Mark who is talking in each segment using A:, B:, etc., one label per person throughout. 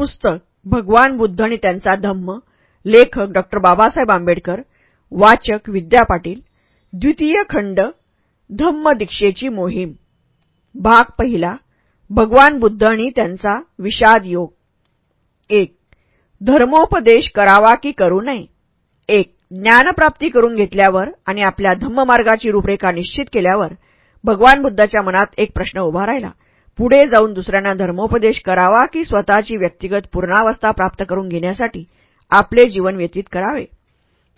A: पुस्तक भगवान बुद्ध आणि त्यांचा धम्म लेखक डॉक्टर बाबासाहेब आंबेडकर वाचक विद्या पाटील द्वितीय खंड धम्म दीक्षेची मोहीम. भाग पहिला भगवान बुद्ध आणि त्यांचा विषाद योग. एक धर्मोपदेश करावा की करू नये? एक ज्ञानप्राप्ती करून घेतल्यावर आणि आपल्या धम्ममार्गाची रूपरेखा निश्चित केल्यावर भगवान बुद्धाच्या मनात एक प्रश्न उभा राहिला. पुढे जाऊन दुसऱ्यांना धर्मोपदेश करावा की स्वतःची व्यक्तिगत पूर्णावस्था प्राप्त करून घेण्यासाठी आपले जीवन व्यतीत करावे?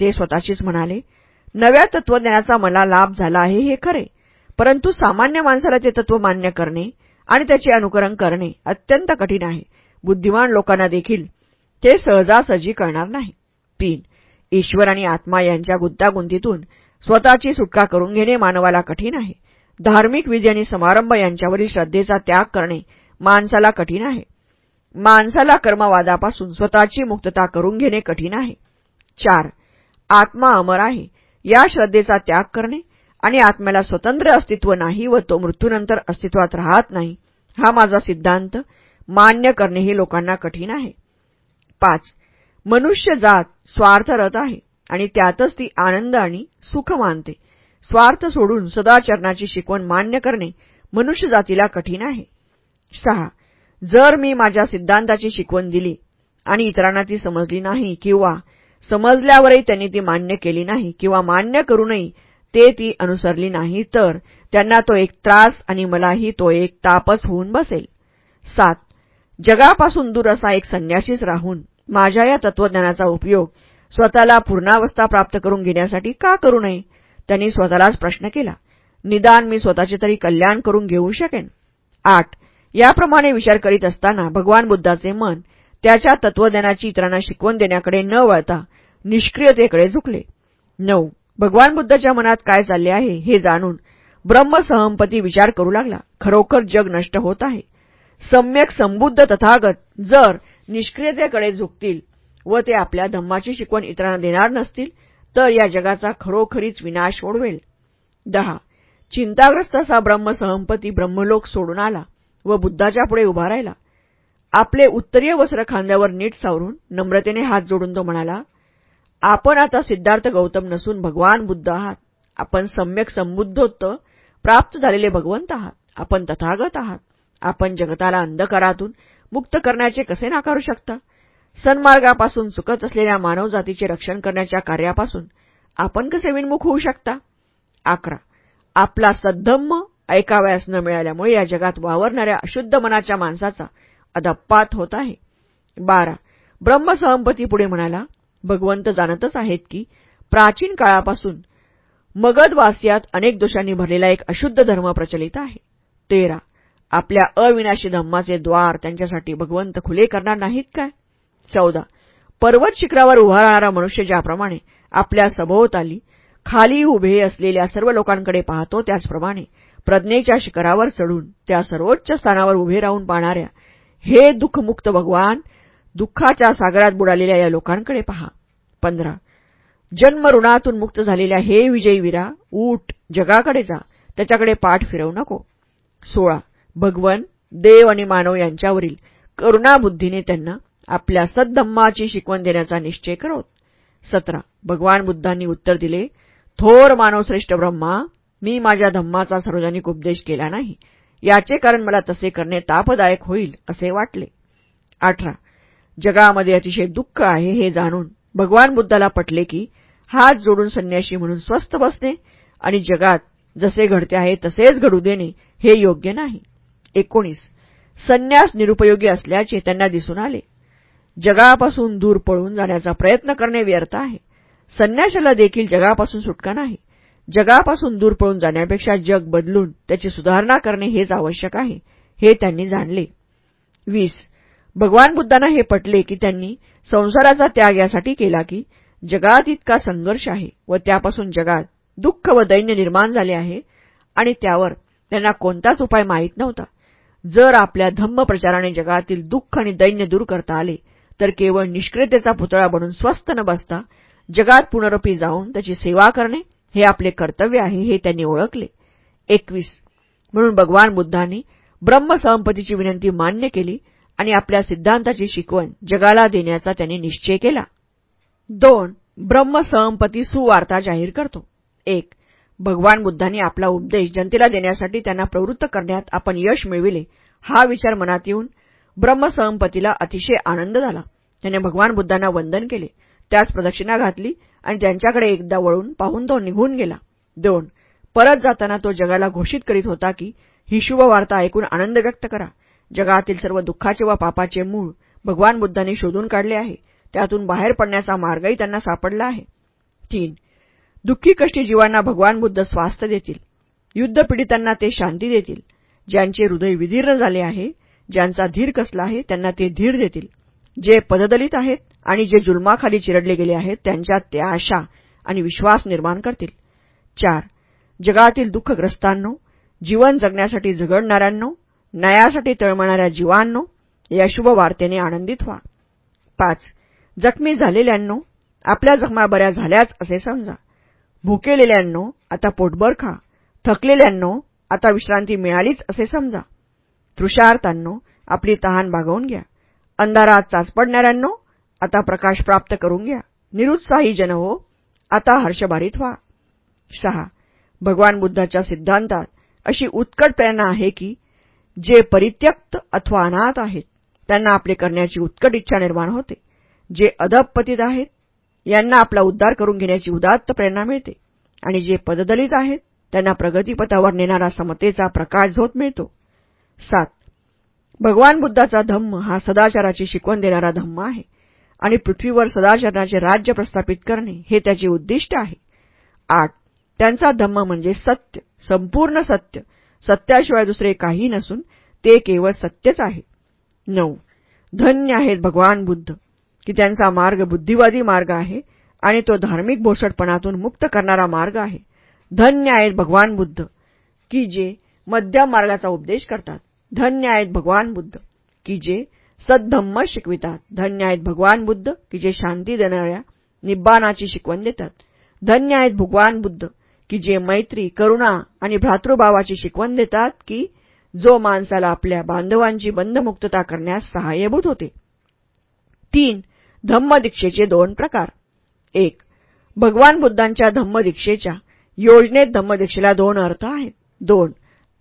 A: ते स्वतःशीच म्हणाले नव्या तत्वज्ञानाचा मला लाभ झाला आहे हे खरे. परंतु सामान्य माणसाला ते तत्व मान्य करणे आणि त्याचे अनुकरण करणे अत्यंत कठीण आहे. बुद्धिमान लोकांना देखील ते सहजासहजी कळणार नाही. तीन ईश्वर आणि आत्मा यांच्या गुंतागुंतीतून स्वतःची सुटका करून घेणे मानवाला कठीण आहे. धार्मिक विधी आणि समारंभ यांच्यावरील श्रद्धेचा त्याग करणे माणसाला कठीण आहे. माणसाला कर्मवादापासून स्वतःची मुक्तता करून घेणे कठीण आहे. चार आत्मा अमर आहे. या श्रद्धेचा त्याग करणे आणि आत्म्याला स्वतंत्र अस्तित्व नाही व तो मृत्यूनंतर अस्तित्वात राहत नाही हा माझा सिद्धांत. मान्य करणे हे लोकांना कठीण आहे. पाच मनुष्य जात स्वार्थरत आहे आणि त्यातच ती आनंद आणि सुख मानते. स्वार्थ सोडून सदाचरणाची शिकवण मान्य करणे मनुष्य जातीला कठीण आहे. सहा. जर मी माझ्या सिद्धांताची शिकवण दिली आणि इतरांना ती समजली नाही किंवा समजल्यावरही त्यांनी ती मान्य केली नाही किंवा मान्य करूनही ते ती अनुसरली नाही तर त्यांना तो एक त्रास आणि मलाही तो एक तापच होऊन बसेल. सात. जगापासून दूर असा एक संन्यासीच राहून माझ्या या तत्वज्ञानाचा उपयोग स्वतःला पूर्णावस्था प्राप्त करून घेण्यासाठी का करू नये? त्यांनी स्वतःलाच प्रश्न केला. निदान मी स्वतःचे तरी कल्याण करून घेऊ शकेन? आठ. याप्रमाणे विचार करीत असताना भगवान बुद्धाचे मन त्याच्या तत्वज्ञानाची इतरांना शिकवण देण्याकडे न वळता निष्क्रियतेकडे झुकले. नऊ. भगवान बुद्धाच्या मनात काय चालले आहे हे जाणून ब्रह्मसहमपती विचार करू लागला. खरोखर जग नष्ट होत आहे. सम्यक संबुद्ध तथागत जर निष्क्रियतेकडे झुकतील व ते आपल्या धम्माची शिकवण इतरांना देणार नसतील तर या जगाचा खरोखरीच विनाश ओढवेल. दहा. चिंताग्रस्त असा ब्रह्मसहंपती ब्रह्मलोक सोडून आला व बुद्धाच्या पुढे उभा राहिला. आपले उत्तरीय वस्त्र खांद्यावर नीट सावरून नम्रतेने हात जोडून तो म्हणाला आपण आता सिद्धार्थ गौतम नसून भगवान बुद्ध आहात. आपण सम्यक संबुद्धोत्त प्राप्त झालेले भगवंत आहात. आपण तथागत आहात. आपण जगताला अंधकारातून मुक्त करण्याचे कसे नाकारू शकता? सन्मार्गापासून चुकत असलेल्या मानवजातीचे रक्षण करण्याच्या कार्यापासून आपण कसे विनमुख होऊ शकता? अकरा. आपला सद्धम्म ऐकावयास न मिळाल्यामुळे या जगात वावरणाऱ्या अशुद्ध मनाच्या माणसाचा अदप्पात होत आहे. बारा. ब्रह्मसहमपती पुढे म्हणाला भगवंत जाणतच आहेत की प्राचीन काळापासून मगधवासियात अनेक दोषांनी भरलेला एक अशुद्ध धर्म प्रचलित आहे. तेरा. आपल्या अविनाशी धम्माचे द्वार त्यांच्यासाठी भगवंत खुले करणार नाहीत काय? चौदा. पर्वत शिखरावर उभा राहणारा मनुष्य ज्याप्रमाणे आपल्या सभोवताली खाली उभे असलेल्या सर्व लोकांकडे पाहतो त्याचप्रमाणे प्रज्ञेच्या शिखरावर चढून त्या सर्वोच्च स्थानावर उभे राहून पाहणाऱ्या हे दुःखमुक्त भगवान दुःखाच्या सागरात बुडालेल्या या लोकांकडे पहा. पंधरा. जन्म ऋणातून मुक्त झालेल्या हे विजयवीरा ऊट जगाकडे जा त्याच्याकडे पाठ फिरवू नको. सोळा. भगवन देव आणि मानव यांच्यावरील करुणाबुद्धीने त्यांना आपल्या सद्धम्माची शिकवण देण्याचा निश्चय करोत. सतरा. भगवान बुद्धांनी उत्तर दिले थोर मानवश्रेष्ठ ब्रह्मा मी माझ्या धम्माचा सार्वजनिक उपदेश केला नाही. याचे कारण मला तसे करणे तापदायक होईल असे वाटले. अठरा. जगामध्ये अतिशय दुःख आहे हे जाणून भगवान बुद्धाला पटले की हात जोडून संन्याशी म्हणून स्वस्थ बसणे आणि जगात जसे घडते आहे तसेच घडू देणे हे योग्य नाही. एकोणीस. संन्यास निरुपयोगी असल्याचे त्यांना दिसून आले. जगापासून दूर पळून जाण्याचा प्रयत्न करणे व्यर्थ आहे. संन्याशाला देखील जगापासून सुटका नाही. जगापासून दूर पळून जाण्यापेक्षा जग बदलून त्याची सुधारणा करणे हेच आवश्यक आहे हे त्यांनी जाणले. वीस. भगवान बुद्धांना हे पटले की त्यांनी संसाराचा त्याग यासाठी केला की जगात इतका संघर्ष आहे व त्यापासून जगात दुःख व दैन्य निर्माण झाले आहे आणि त्यावर त्यांना कोणताच उपाय माहीत नव्हता. जर आपल्या धम्म प्रचाराने जगातील दुःख आणि दैन्य दूर करता आले तर केवळ निष्क्रियतेचा पुतळा बनून स्वस्थ न बसता जगात पुनरुपी जाऊन त्याची सेवा करणे हे आपले कर्तव्य आहे हे त्यांनी ओळखले. एकवीस. म्हणून भगवान बुद्धांनी ब्रह्मसंपतीची विनंती मान्य केली आणि आपल्या सिद्धांताची शिकवण जगाला देण्याचा त्यांनी निश्चय केला. दोन. ब्रह्मसहमपती सुवार्ता जाहीर करतो. एक. भगवान बुद्धांनी आपला उपदेश जनतेला देण्यासाठी त्यांना प्रवृत्त करण्यात आपण यश मिळविले हा विचार मनात येऊन ब्रह्मसहमपतीला अतिशय आनंद झाला. त्याने भगवान बुद्धांना वंदन केले. त्यास प्रदक्षिणा घातली आणि त्यांच्याकडे एकदा वळून पाहून तो निघून गेला. दोन परत जाताना तो जगाला घोषित करीत होता की ही शुभवार्ता ऐकून आनंद व्यक्त करा. जगातील सर्व दुःखाचे व पापाचे मूळ भगवान बुद्धांनी शोधून काढले आहे. त्यातून बाहेर पडण्याचा मार्गही त्यांना सापडला आहे. तीन दुःखी कष्टी जीवांना भगवान बुद्ध स्वास्थ्य देतील. युद्धपीडितांना ते शांती देतील. ज्यांचे हृदय विदीर्ण झाले आहे ज्यांचा धीर कसला आहे त्यांना ते धीर देतील. जे पददलित आहेत आणि जे जुलमाखाली चिरडले गेले आहेत त्यांच्यात ते आशा आणि विश्वास निर्माण करतील. चार जगातील दुःखग्रस्तांनो जीवन जगण्यासाठी झगडणाऱ्यांनो न्यायासाठी तळमळणाऱ्या जीवांनो या शुभ वार्तेने आनंदित व्हा. पाच जखमी झालेल्यांनो आपल्या जखमा बऱ्या झाल्याच असे समजा. भुकेलेल्यांनो आता पोटभर खा. थकलेल्यांनो आता विश्रांती मिळालीच असे समजा. तृषार्थांनो आपली तहान भागवून घ्या. अंधारात चाचपडणाऱ्यांनो आता प्रकाश प्राप्त करून घ्या. निरुत्साही जन हो आता हर्षभारित व्हा. सहा. भगवान बुद्धाच्या सिद्धांतात अशी उत्कट प्रेरणा आहे की जे परित्यक्त अथवा अनाथ आहेत त्यांना आपले करण्याची उत्कट इच्छा निर्माण होते. जे अधपतीत आहेत यांना आपला उद्धार करून घेण्याची उदात्त प्रेरणा मिळते. आणि जे पददलित आहेत त्यांना प्रगतीपथावर नेणारा समतेचा प्रकाश झोत मिळतो. सात. भगवान बुद्धाचा धम्म हा सदाचाराची शिकवण देणारा धम्म आहे. आणि पृथ्वीवर सदाचरणाचे राज्य प्रस्थापित करणे हे त्याचे उद्दिष्ट आहे. आठ त्यांचा धम्म म्हणजे सत्य संपूर्ण सत्य. सत्याशिवाय दुसरे काही नसून ते केवळ सत्यच आहे. नऊ धन्य आहेत भगवान बुद्ध की त्यांचा मार्ग बुद्धिवादी मार्ग आहे आणि तो धार्मिक भोसटपणातून मुक्त करणारा मार्ग आहे. धन्य आहेत भगवान बुद्ध की जे मध्यम मार्गाचा उपदेश करतात. धन्य आहेत भगवान बुद्ध की जे सद्धम्म शिकवितात. धन्य आहेत भगवान बुद्ध की जे शांती देणाऱ्या निब्बाणाची शिकवण देतात. धन्य आहेत भगवान बुद्ध की जे मैत्री करुणा आणि भ्रातृभावाची शिकवण देतात की जो माणसाला आपल्या बांधवांची बंधमुक्तता करण्यास सहाय्यभूत होते. तीन धम्मदीक्षेचे दोन प्रकार. एक भगवान बुद्धांच्या धम्मदीक्षेच्या योजनेत धम्मदीक्षेला दोन अर्थ आहेत. दोन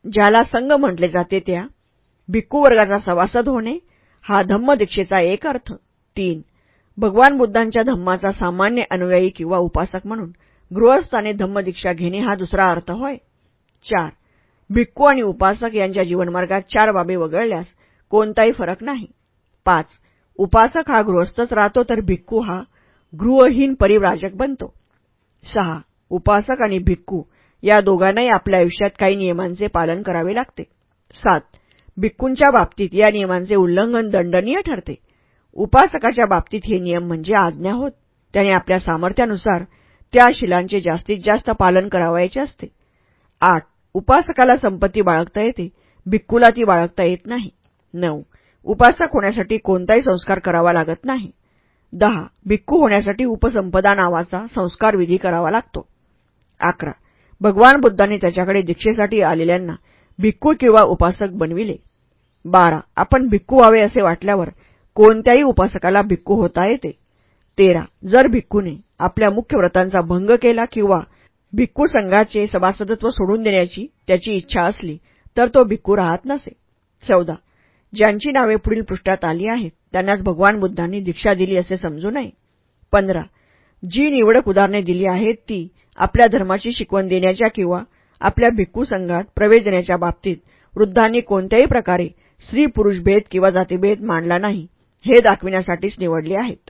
A: ज्याला संघ म्हटले जाते त्या भिक्कू वर्गाचा सभासद होणे हा धम्मदीक्षेचा एक अर्थ. तीन भगवान बुद्धांच्या धम्माचा सामान्य अनुयायी किंवा उपासक म्हणून गृहस्थाने धम्मदीक्षा घेणे हा दुसरा अर्थ होय. चार भिक्खू आणि उपासक यांच्या जीवनमार्गात चार बाबी वगळल्यास कोणताही फरक नाही. पाच उपासक हा गृहस्थच राहतो तर भिक्खू हा गृहहीन परिव्राजक बनतो. सहा उपासक आणि भिक्खू या दोघांनाही आपल्या आयुष्यात काही नियमांचे पालन करावे लागते. सात भिक्खूंच्या बाबतीत या नियमांचे उल्लंघन दंडनीय ठरते. उपासकाच्या बाबतीत हे नियम म्हणजे आज्ञा होत. त्याने आपल्या सामर्थ्यानुसार त्या शिलांचे जास्तीत जास्त पालन करावायचे असते. आठ उपासकाला संपत्ती बाळगता येते. भिक्खूला ती बाळगता येत नाही. नऊ उपासक होण्यासाठी कोणताही संस्कार करावा लागत नाही. दहा भिक्खू होण्यासाठी उपसंपदा नावाचा संस्कार विधी करावा लागतो. अकरा भगवान बुद्धांनी त्याच्याकडे दीक्षेसाठी आलेल्यांना भिक्खू किंवा उपासक बनविले. बारा. आपण भिक्खू व्हावे असे वाटल्यावर कोणत्याही उपासकाला भिक्खू होता येते. तेरा. जर भिक्खूने आपल्या मुख्य व्रतांचा भंग केला किंवा भिक्खू संघाचे सभासदत्व सोडून देण्याची त्याची इच्छा असली तर तो भिक्खू राहत नसे. चौदा. ज्यांची नावे पुढील पृष्ठात आली आहेत त्यांनाच भगवान बुद्धांनी दीक्षा दिली असे समजू नये. पंधरा. जी निवडक उदाहरणे दिली आहेत ती आपल्या धर्माची शिकवण देण्याच्या किंवा आपल्या भिक्खू संघात प्रवेश देण्याच्या बाबतीत वृद्धांनी कोणत्याही प्रकारे स्त्री पुरुष भेद किंवा जातीभेद मांडला नाही हे दाखविण्यासाठीच निवडले आहेत.